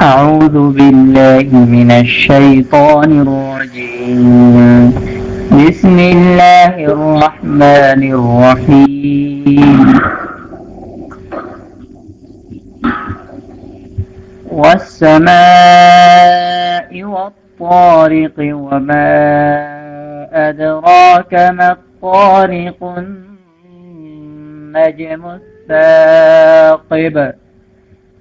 أعوذ بالله من الشيطان الرجيم. بسم الله الرحمن الرحيم. والسماء والطارق وما أدراك ما الطارق النجم الثاقب.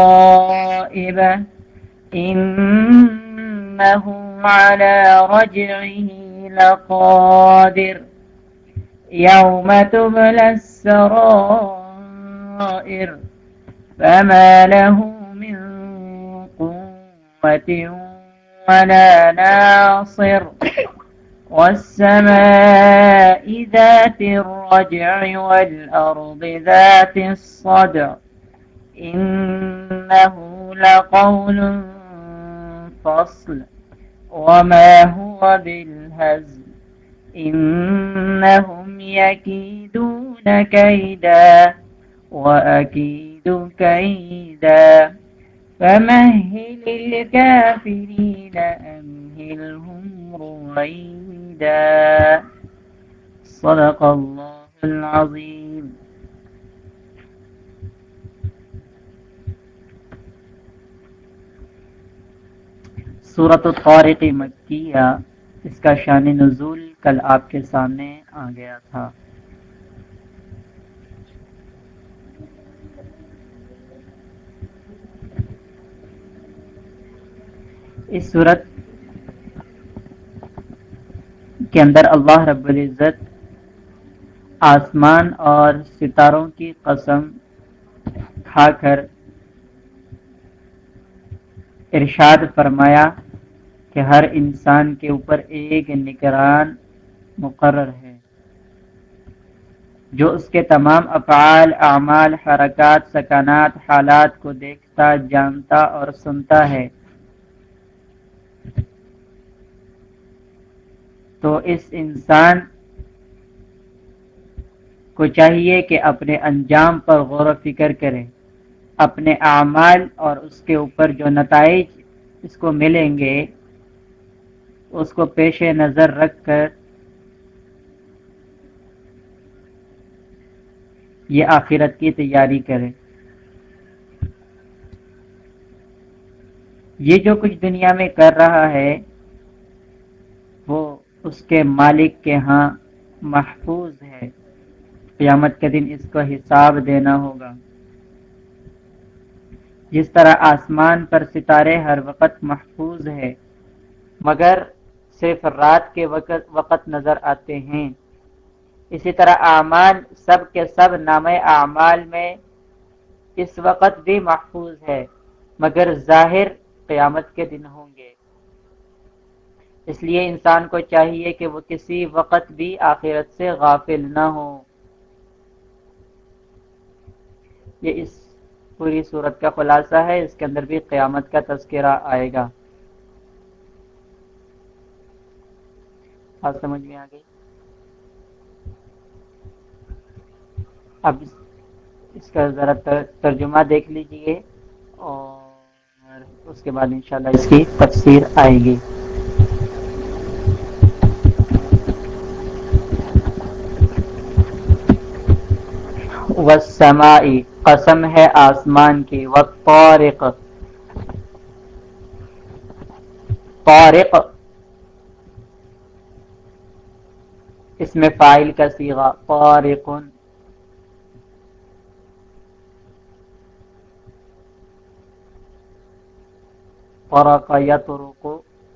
والترائب إنه على رجعه لقادر يوم تبلى السرائر فما له من قوة ولا ناصر والسماء ذات الرجع والأرض ذات الصدع إنه لقول فصل وما هو بالهزل إنهم يكيدون كيدا وأكيد كيدا فمهل الكافرين أمهلهم رويدا صدق الله العظيم صورت الطارق مکیہ، اس کا شان نزول کل آپ کے سامنے آ گیا تھا۔ اس صورت کے اندر اللہ رب العزت آسمان اور ستاروں کی قسم کھا کر ارشاد فرمایا۔ کہ ہر انسان کے اوپر ایک نگران مقرر ہے، جو اس کے تمام افعال، اعمال، حرکات سکانات حالات کو دیکھتا، جانتا اور سنتا ہے۔ تو اس انسان کو چاہیے کہ اپنے انجام پر غور و فکر کرے، اپنے اعمال اور اس کے اوپر جو نتائج اس کو ملیں گے اس کو پیش نظر رکھ کر یہ آخرت کی تیاری کرے۔ یہ جو کچھ دنیا میں کر رہا ہے، وہ اس کے مالک کے ہاں محفوظ ہے۔ قیامت کے دن اس کو حساب دینا ہوگا۔ جس طرح آسمان پر ستارے ہر وقت محفوظ ہے، مگر صرف رات کے وقت وقت نظر آتے ہیں۔ اسی طرح اعمال، سب کے سب نام اعمال میں اس وقت بھی محفوظ ہے، مگر ظاہر قیامت کے دن ہوں گے۔ اس لیے انسان کو چاہیے کہ وہ کسی وقت بھی آخرت سے غافل نہ ہو۔ یہ اس پوری صورت کا خلاصہ ہے۔ اس کے اندر بھی قیامت کا تذکرہ آئے گا۔ بات سمجھ میں آ گئی۔ اب اس کا ذرا ترجمہ دیکھ لیجیے اور اس کے بعد انشاءاللہ اس کی تفسیر آئے گی۔ والسمائی قسم ہے آسمان کی۔ وقت طارق طارق اس میں فائل کا سیغا طارق طرق یطرق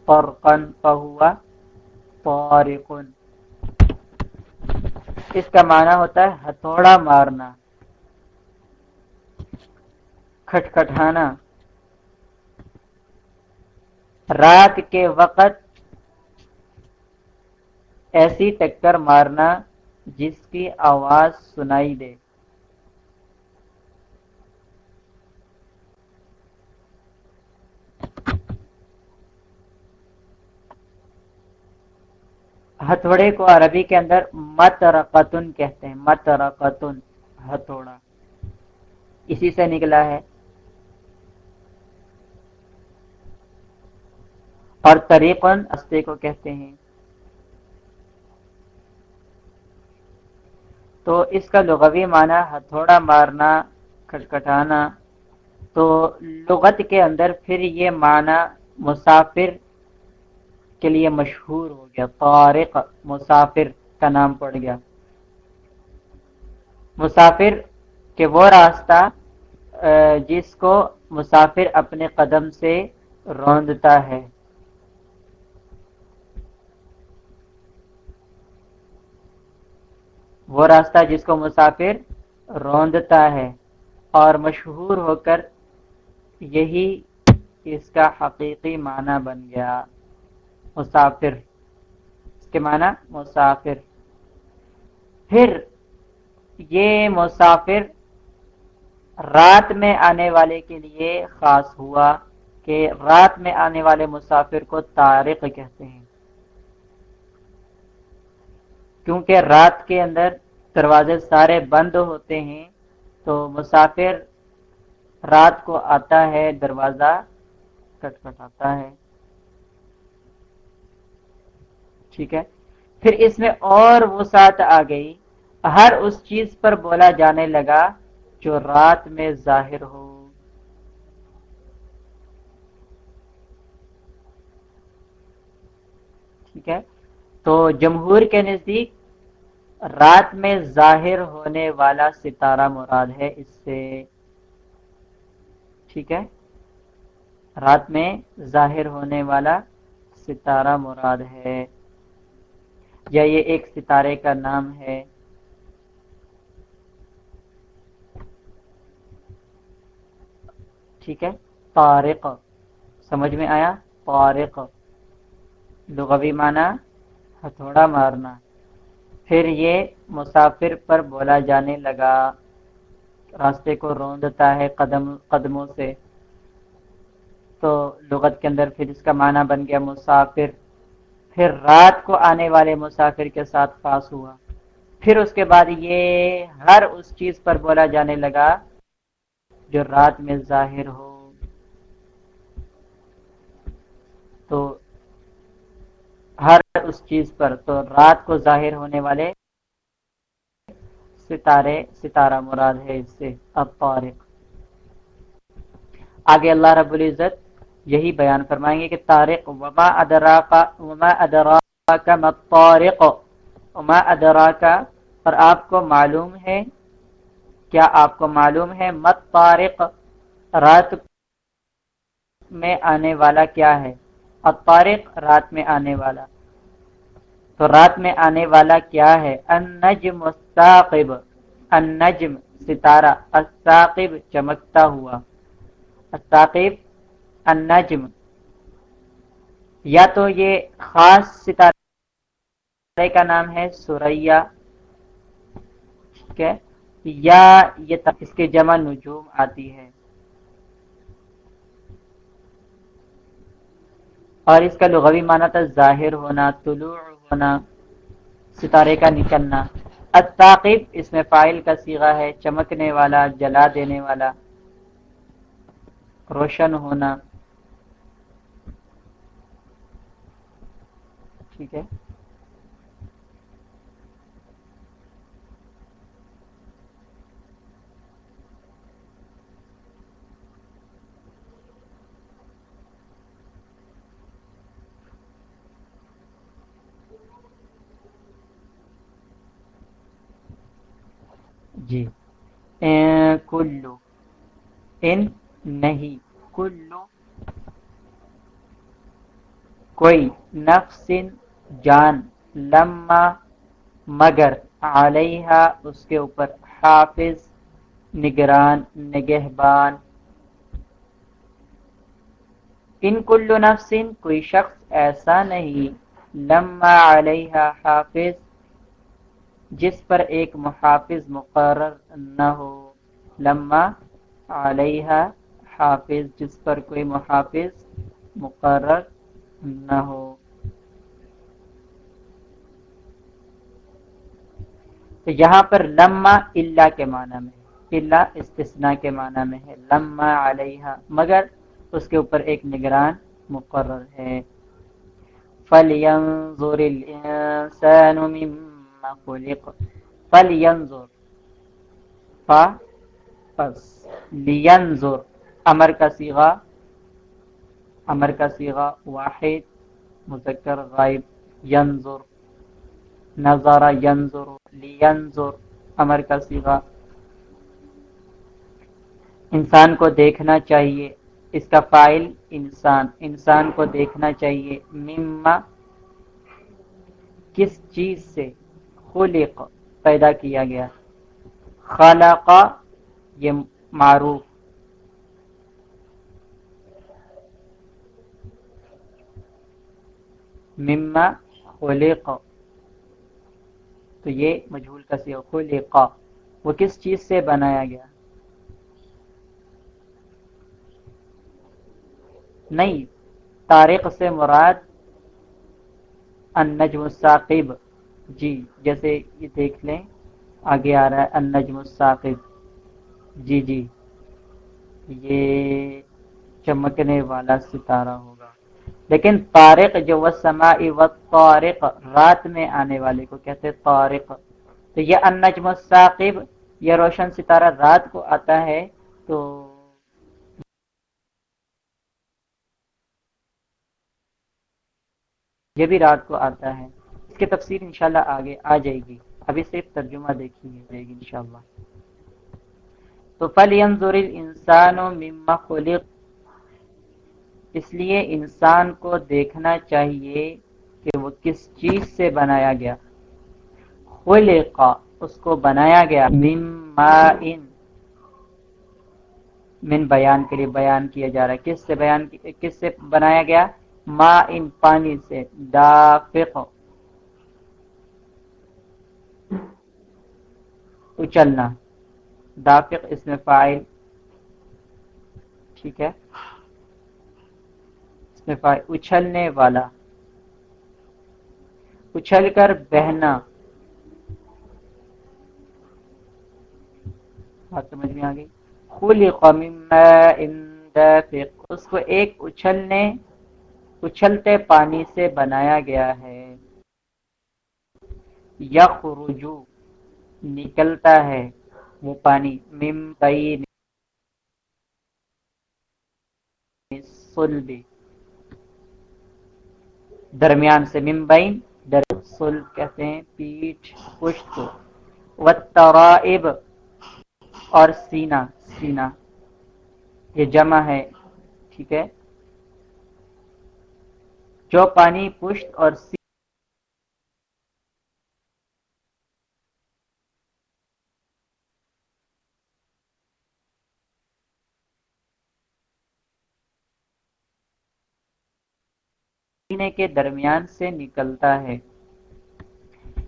طرقا فہوا طارق اس کا معنی ہوتا ہے ہتھوڑا مارنا، کھٹکھٹانا۔ رات کے وقت ایسی ٹکر مارنا جس کی آواز سنائی دے۔ ہتھوڑے کو عربی کے اندر مت رقتن کہتے ہیں مت رقتن ہتھوڑا۔ اسی سے نکلا ہے۔ اور طریقن استے کو کہتے ہیں۔ تو اس کا لغوی معنی ہتھوڑا مارنا، کھٹکھٹانا۔ تو لغت کے اندر پھر یہ معنی مسافر کے لیے مشہور ہو گیا، طارق مسافر کا نام پڑ گیا۔ مسافر کہ وہ راستہ جس کو مسافر اپنے قدم سے روندتا ہے۔ وہ راستہ جس کو مسافر روندتا ہے اور مشہور ہو کر یہی اس کا حقیقی معنی بن گیا۔ مسافر۔ اس کے معنی مسافر۔ پھر یہ مسافر رات میں آنے والے کے لیے خاص ہوا کہ رات میں آنے والے مسافر کو تارق کہتے ہیں۔ کیونکہ رات کے اندر دروازے سارے بند ہوتے ہیں، تو مسافر رات کو آتا ہے، دروازہ کٹکھٹاتا ہے۔ ٹھیک ہے؟ پھر اس میں اور وہ ساتھ آ گئی۔ ہر اس چیز پر بولا جانے لگا جو رات میں ظاہر ہو۔ ٹھیک ہے؟ تو جمہور کے نزدیک رات میں ظاہر ہونے والا ستارہ مراد ہے اس سے۔ ٹھیک ہے؟ رات میں ظاہر ہونے والا ستارہ مراد ہے۔ یا یہ ایک ستارے کا نام ہے۔ ٹھیک ہے؟ طارق۔ سمجھ میں آیا؟ طارق۔ لغوی معنی ہتھوڑا مارنا۔ پھر یہ مسافر پر بولا جانے لگا۔ راستے کو روندتا ہے قدم قدموں سے۔ تو لغت کے اندر پھر اس کا معنی بن گیا مسافر۔ پھر رات کو آنے والے مسافر کے ساتھ پاس ہوا۔ پھر اس کے بعد یہ ہر اس چیز پر بولا جانے لگا جو رات میں ظاہر ہو۔ تو ہر اس چیز پر۔ تو رات کو ظاہر ہونے والے ستارے، ستارہ مراد ہے اس سے اب طارق آگے اللہ رب العزت یہی بیان فرمائیں گے کہ تارق وما ادرا وما ادرا کا مطارق وما ادرا کا اور آپ کو معلوم ہے، کیا آپ کو معلوم ہے مت طارق رات میں آنے والا کیا ہے؟ الطارق رات میں آنے والا۔ تو رات میں آنے والا کیا ہے؟ النجم الساقب النجم، ستارہ۔ الساقب چمکتا ہوا۔ الساقب النجم۔ یا تو یہ خاص ستارے کا نام ہے سوریا ٹھیک ہے؟ یا یہ اس کے جمع نجوم آتی ہے۔ اور اس کا لغوی معنی تھا ظاہر ہونا، طلوع ہونا، ستارے کا نکلنا۔ اتاقب اس میں فائل کا سیغہ ہے، چمکنے والا، جلا دینے والا، روشن ہونا۔ ٹھیک ہے؟ جی۔ کلو۔ ان نہیں۔ کلو۔ کوئی نفس جان۔ لما مگر علیہ اس کے اوپر حافظ، نگران، نگہبان۔ ان کل نفس، کوئی شخص ایسا نہیں۔ لما علیہ حافظ۔ جس پر ایک محافظ مقرر نہ ہو۔ لما علیہ حافظ، جس پر کوئی محافظ مقرر نہ ہو۔ تو یہاں پر لما اللہ کے معنی میں اللہ استثناء کے معنی میں ہے۔ لما علیہ مگر اس کے اوپر ایک نگران مقرر ہے۔ فَلْيَنظُرِ الْإِنسَانُ مِمَّا خُلِقَ فَلْيَنظُرْ فا پس، لینظر، امر کا سیغا امر کا سیغا واحد، مذکر، غائب، ینظر نظر ینظر، لینظر، امر کا سیغا انسان کو دیکھنا چاہیے، اس کا فائل انسان انسان کو دیکھنا چاہیے۔ مما، کس چیز سے؟ خلق پیدا کیا گیا۔ خلق یہ معروف۔ مما خلق۔ تو یہ مجھول کا سی خلق۔ وہ کس چیز سے بنایا گیا؟ نہیں تاریخ سے مراد النجم الساقب جی جیسے یہ دیکھ لیں، آگے آ رہا ہے، النجم الساقب جی جی۔ یہ چمکنے والا ستارہ ہوگا۔ لیکن طارق جو وہ سماعی و طارق رات میں آنے والے کو کہتے طارق۔ تو یہ النجم الساقب یہ روشن ستارہ رات کو آتا ہے، تو یہ بھی رات کو آتا ہے۔ اس کی تفسیر انشاءاللہ آگے آ جائے گی۔ ابھی صرف ترجمہ دیکھی جائے گی انشاءاللہ۔ تو فل ینظر انسان و مما خلق۔ اس لیے انسان کو دیکھنا چاہیے کہ وہ کس چیز سے بنایا گیا۔ خلق، اس کو بنایا گیا۔ مما ان۔ من بیان کے لیے بیان کیا جا رہا ہے۔ کس سے بیان کس سے بنایا گیا؟ ما ان، پانی سے۔ دافق۔ اچلنا۔ دافق اس میں فائل ٹھیک ہے۔ اس میں فائل اچھلنے والا۔ اچھل کر بہنا۔ بات سمجھ میں آ گئی؟ خلی قومی اس کو ایک اچھلنے، اچھلتے پانی سے بنایا گیا ہے۔ یخرجو۔ نکلتا ہے۔ وہ پانی ممبئی درمیان سے ممبئی در کہتے ہیں پیٹ پشت والترائب اور سینہ۔ سینہ یہ جمع ہے، ٹھیک ہے۔ جو پانی پشت اور سینے کے درمیان سے نکلتا ہے۔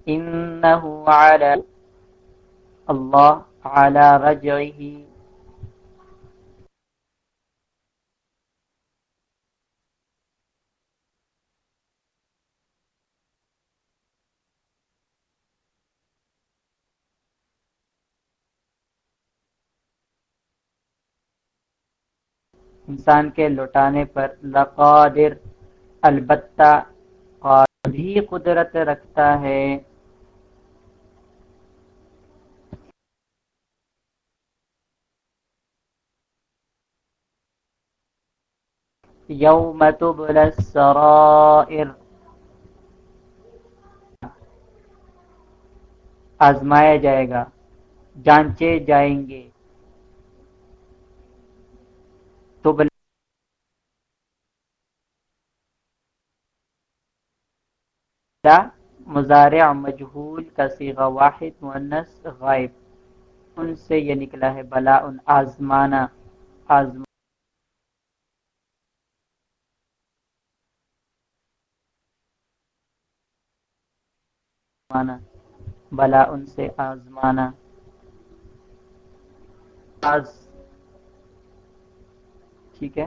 انہو علی اللہ علی رجعہ۔ انسان کے لوٹانے پر لقادر۔ البتہ اور بھی قدرت رکھتا ہے۔ یوم تبل السرائر۔ آزمایا جائے گا۔ جانچے جائیں گے۔ تبل کیا مضارع مجہول کا سیغہ واحد مونس غائب۔ ان سے یہ نکلا ہے بلا ان آزمانا۔ آزمانا۔ بلا ان سے آزمانا۔ آز ٹھیک ہے۔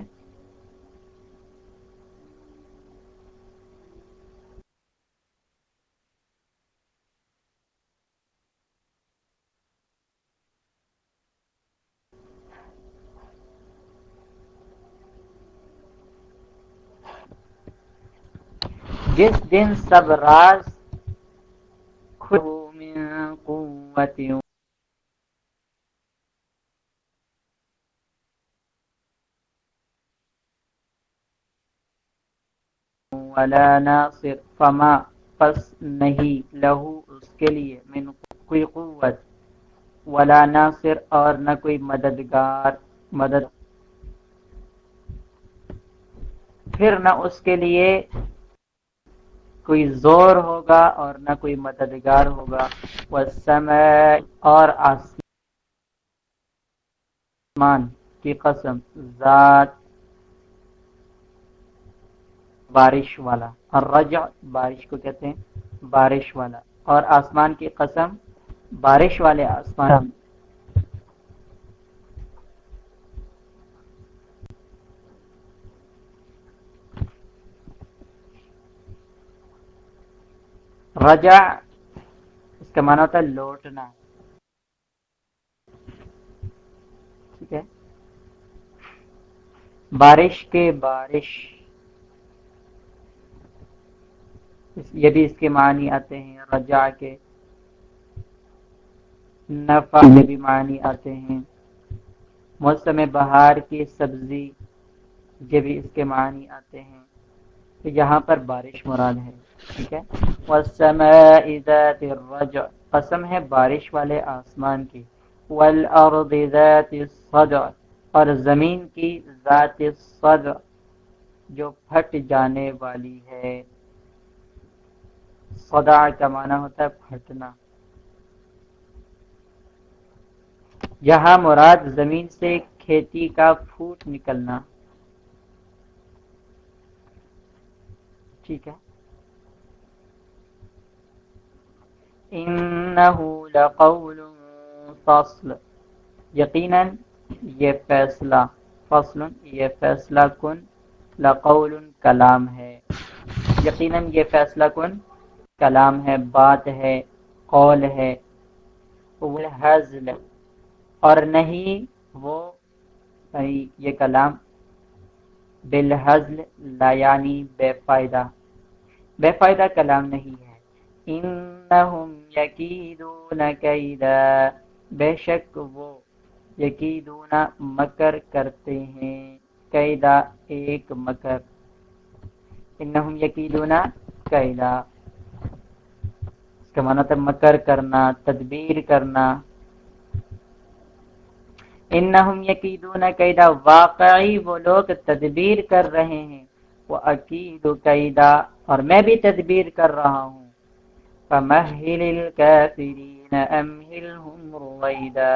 جس دن سب راز من قوت ولا ناصر، فما پس نہیں، لہو اس کے لیے من کوئی قوت، ولا ناصر اور نہ کوئی مددگار، مدد۔ پھر نہ اس کے لیے کوئی زور ہوگا اور نہ کوئی مددگار ہوگا۔ وہ اور آسمان کی قسم، ذات بارش والا۔ اور رجع بارش کو کہتے ہیں، بارش والا۔ اور آسمان کی قسم، بارش والے آسمان۔ رجع، اس کا معنی ہوتا ہے لوٹنا۔ ٹھیک ہے؟ بارش کے بارش۔ یہ بھی اس کے معنی آتے ہیں رجا کے۔ نفع یہ بھی معنی آتے ہیں۔ موسم بہار کی سبزی یہ بھی اس کے معنی آتے ہیں۔ تو یہاں پر بارش مراد ہے۔ ٹھیک ہے۔ قسم ہے بارش والے آسمان کی۔ والارض ذات الصدع۔ اور زمین کی ذات الصدع جو پھٹ جانے والی ہے۔ صدع کا معنی ہوتا ہے پھٹنا۔ یہاں مراد زمین سے کھیتی کا پھوٹ نکلنا۔ ٹھیک ہے۔ انہو لقول فصل. یقینا یہ فیصلہ، فصل، یہ فیصلہ کن، لقول کلام ہے. یقینا یہ فیصلہ کن، کلام ہے، بات ہے، قول ہے. اور نہیں، وہ یہ کلام. بالحزل، لا یعنی بے فائدہ. بے فائدہ کلام نہیں ہے. انہم یکیدون کیدا بے شک وہ یکیدون مکر کرتے ہیں۔ قیدا ایک مکر۔ انہم یکیدون قیدا اس کا معنی تھا مکر کرنا، تدبیر کرنا۔ انہم یکیدون قیدا واقعی وہ لوگ تدبیر کر رہے ہیں۔ وہ عقید قیدا اور میں بھی تدبیر کر رہا ہوں۔ فمہل الكافرین امہلہم رویدا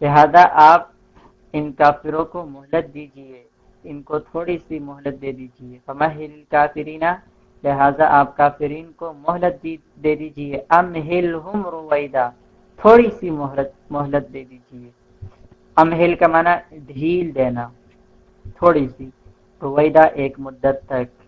لہذا آپ ان کافروں کو مہلت دیجیے۔ ان کو تھوڑی سی مہلت دے دیجیے۔ فمہل الكافرین لہذا آپ کافرین کو مہلت دے دیجیے۔ امہلہم رویدا تھوڑی سی مہلت مہلت دے دیجیے۔ امہل کا معنی ڈھیل دینا۔ تھوڑی سی۔ رویدا ایک مدت تک۔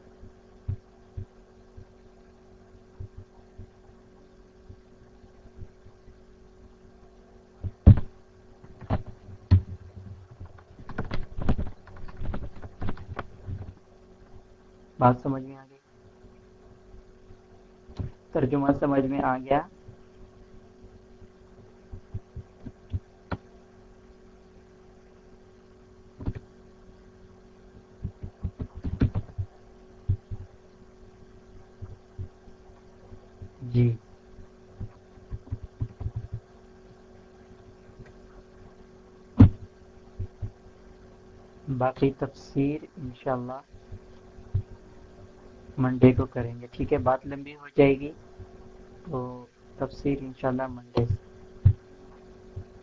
بات سمجھ میں آ گئی۔ ترجمہ سمجھ میں آ گیا۔ جی۔ باقی تفسیر انشاءاللہ منڈے کو کریں گے۔ ٹھیک ہے، بات لمبی ہو جائے گی۔ تو تفسیر انشاءاللہ منڈے سے۔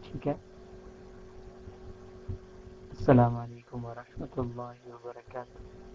ٹھیک ہے۔ السلام علیکم ورحمۃ اللہ وبرکاتہ۔